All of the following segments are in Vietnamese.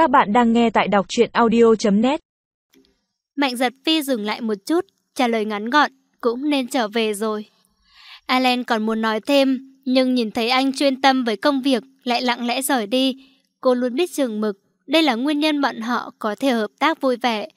Các bạn đang nghe tại đọc truyện audio.net Mạnh giật phi dừng lại một chút, trả lời ngắn gọn, cũng nên trở về rồi. Alan còn muốn nói thêm, nhưng nhìn thấy anh chuyên tâm với công việc, lại lặng lẽ rời đi. Cô luôn biết chừng mực, đây là nguyên nhân bọn họ có thể hợp tác vui vẻ.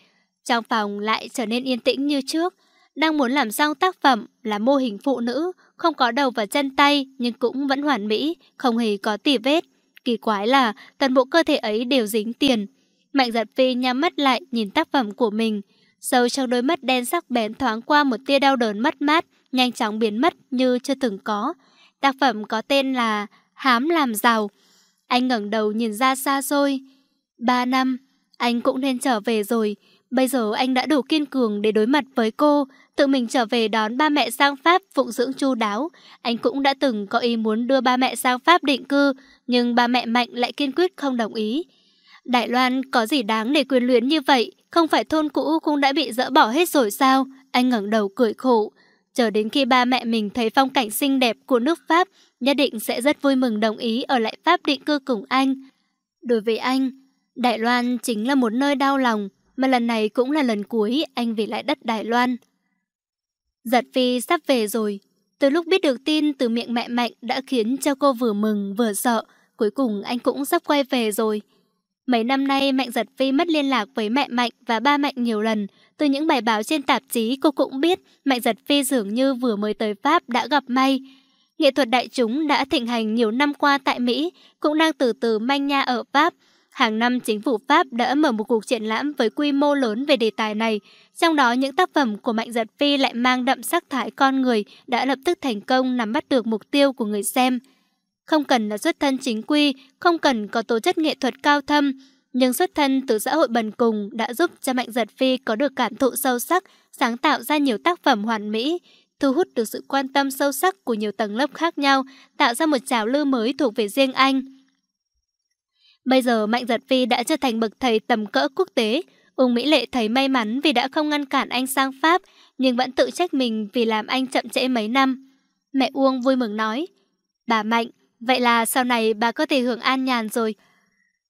Trong phòng lại trở nên yên tĩnh như trước, đang muốn làm xong tác phẩm là mô hình phụ nữ, không có đầu và chân tay nhưng cũng vẫn hoàn mỹ, không hề có tỉ vết. Kỳ quái là toàn bộ cơ thể ấy đều dính tiền. Mạnh giật phi nhắm mắt lại nhìn tác phẩm của mình. Sâu trong đôi mắt đen sắc bén thoáng qua một tia đau đớn mất mát, nhanh chóng biến mất như chưa từng có. Tác phẩm có tên là Hám làm giàu. Anh ngẩng đầu nhìn ra xa xôi. Ba năm, anh cũng nên trở về rồi. Bây giờ anh đã đủ kiên cường để đối mặt với cô, tự mình trở về đón ba mẹ sang Pháp phụng dưỡng chu đáo. Anh cũng đã từng có ý muốn đưa ba mẹ sang Pháp định cư, nhưng ba mẹ Mạnh lại kiên quyết không đồng ý. Đại Loan có gì đáng để quyền luyến như vậy, không phải thôn cũ cũng đã bị dỡ bỏ hết rồi sao? Anh ngẩng đầu cười khổ. Chờ đến khi ba mẹ mình thấy phong cảnh xinh đẹp của nước Pháp, nhất định sẽ rất vui mừng đồng ý ở lại Pháp định cư cùng anh. Đối với anh, Đài Loan chính là một nơi đau lòng, mà lần này cũng là lần cuối anh về lại đất Đài Loan. Giật Phi sắp về rồi. Từ lúc biết được tin từ miệng mẹ Mạnh đã khiến cho cô vừa mừng vừa sợ. Cuối cùng anh cũng sắp quay về rồi. Mấy năm nay Mạnh Giật Phi mất liên lạc với mẹ Mạnh và ba Mạnh nhiều lần. Từ những bài báo trên tạp chí cô cũng biết Mạnh Giật Phi dường như vừa mới tới Pháp đã gặp may. Nghệ thuật đại chúng đã thịnh hành nhiều năm qua tại Mỹ, cũng đang từ từ manh nha ở Pháp. Hàng năm chính phủ Pháp đã mở một cuộc triển lãm với quy mô lớn về đề tài này, trong đó những tác phẩm của Mạnh Giật Phi lại mang đậm sắc thái con người đã lập tức thành công nắm bắt được mục tiêu của người xem. Không cần là xuất thân chính quy, không cần có tố chất nghệ thuật cao thâm, nhưng xuất thân từ xã hội bần cùng đã giúp cho Mạnh Giật Phi có được cảm thụ sâu sắc, sáng tạo ra nhiều tác phẩm hoàn mỹ, thu hút được sự quan tâm sâu sắc của nhiều tầng lớp khác nhau, tạo ra một trào lưu mới thuộc về riêng anh. Bây giờ Mạnh Giật Phi đã trở thành bậc thầy tầm cỡ quốc tế. Ung Mỹ Lệ thấy may mắn vì đã không ngăn cản anh sang Pháp, nhưng vẫn tự trách mình vì làm anh chậm trễ mấy năm. Mẹ Uông vui mừng nói, Bà Mạnh, vậy là sau này bà có thể hưởng an nhàn rồi.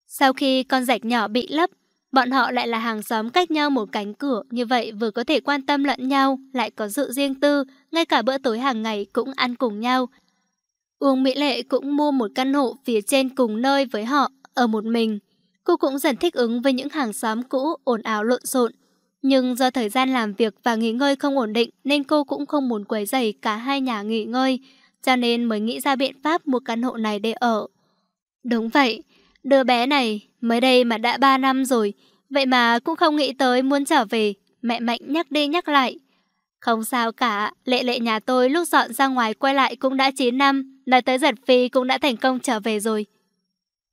Sau khi con rạch nhỏ bị lấp, bọn họ lại là hàng xóm cách nhau một cánh cửa, như vậy vừa có thể quan tâm lẫn nhau, lại có sự riêng tư, ngay cả bữa tối hàng ngày cũng ăn cùng nhau. Uông Mỹ Lệ cũng mua một căn hộ phía trên cùng nơi với họ, ở một mình. Cô cũng dần thích ứng với những hàng xóm cũ ồn ào lộn xộn. Nhưng do thời gian làm việc và nghỉ ngơi không ổn định nên cô cũng không muốn quấy rầy cả hai nhà nghỉ ngơi, cho nên mới nghĩ ra biện pháp mua căn hộ này để ở. Đúng vậy, đứa bé này mới đây mà đã 3 năm rồi, vậy mà cũng không nghĩ tới muốn trở về, mẹ Mạnh nhắc đi nhắc lại. Không sao cả, lệ lệ nhà tôi lúc dọn ra ngoài quay lại cũng đã 9 năm, nói tới giật phi cũng đã thành công trở về rồi.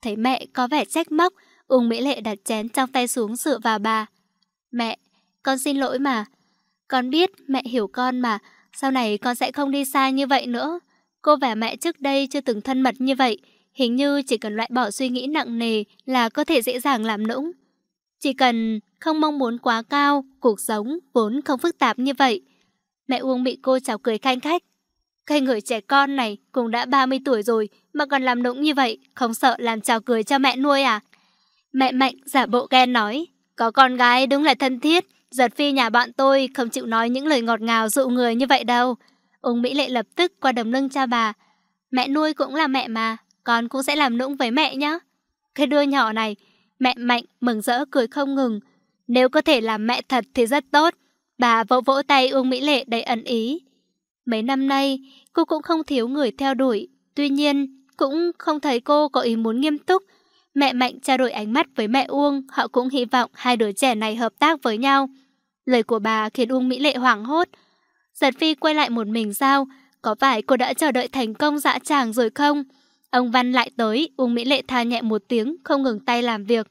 Thấy mẹ có vẻ trách móc, Uông Mỹ Lệ đặt chén trong tay xuống dựa vào bà. Mẹ, con xin lỗi mà. Con biết mẹ hiểu con mà, sau này con sẽ không đi xa như vậy nữa. Cô và mẹ trước đây chưa từng thân mật như vậy, hình như chỉ cần loại bỏ suy nghĩ nặng nề là có thể dễ dàng làm nũng. Chỉ cần không mong muốn quá cao, cuộc sống vốn không phức tạp như vậy. Mẹ Uông bị cô chào cười khanh khách. Cái người trẻ con này cũng đã 30 tuổi rồi mà còn làm nũng như vậy, không sợ làm trào cười cho mẹ nuôi à? Mẹ Mạnh giả bộ ghen nói, có con gái đúng là thân thiết, giật phi nhà bọn tôi không chịu nói những lời ngọt ngào dụ người như vậy đâu. Ung Mỹ Lệ lập tức qua đầm lưng cha bà. Mẹ nuôi cũng là mẹ mà, con cũng sẽ làm nũng với mẹ nhá. Cái đứa nhỏ này, mẹ Mạnh mừng rỡ cười không ngừng. Nếu có thể làm mẹ thật thì rất tốt. Bà vỗ vỗ tay Uông Mỹ Lệ đầy ẩn ý. Mấy năm nay, cô cũng không thiếu người theo đuổi. Tuy nhiên, cũng không thấy cô có ý muốn nghiêm túc. Mẹ Mạnh trao đổi ánh mắt với mẹ Uông, họ cũng hy vọng hai đứa trẻ này hợp tác với nhau. Lời của bà khiến Uông Mỹ Lệ hoảng hốt. Giật Phi quay lại một mình sao? Có phải cô đã chờ đợi thành công dã tràng rồi không? Ông Văn lại tới, Uông Mỹ Lệ tha nhẹ một tiếng, không ngừng tay làm việc.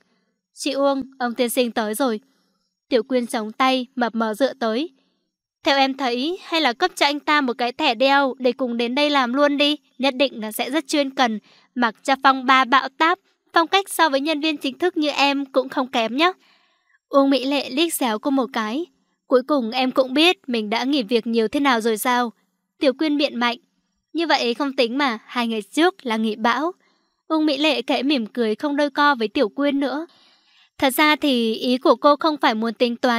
Chị Uông, ông tiên sinh tới rồi. Tiểu Quyên chống tay, mập mờ dựa tới. Theo em thấy, hay là cấp cho anh ta một cái thẻ đeo để cùng đến đây làm luôn đi. Nhất định là sẽ rất chuyên cần. Mặc cho phong ba bạo táp, phong cách so với nhân viên chính thức như em cũng không kém nhé. Uông Mỹ Lệ liếc xéo cô một cái. Cuối cùng em cũng biết mình đã nghỉ việc nhiều thế nào rồi sao. Tiểu Quyên biện mạnh. Như vậy không tính mà, hai ngày trước là nghỉ bão. Uông Mỹ Lệ kẽ mỉm cười không đôi co với Tiểu Quyên nữa. Thật ra thì ý của cô không phải muốn tính toán.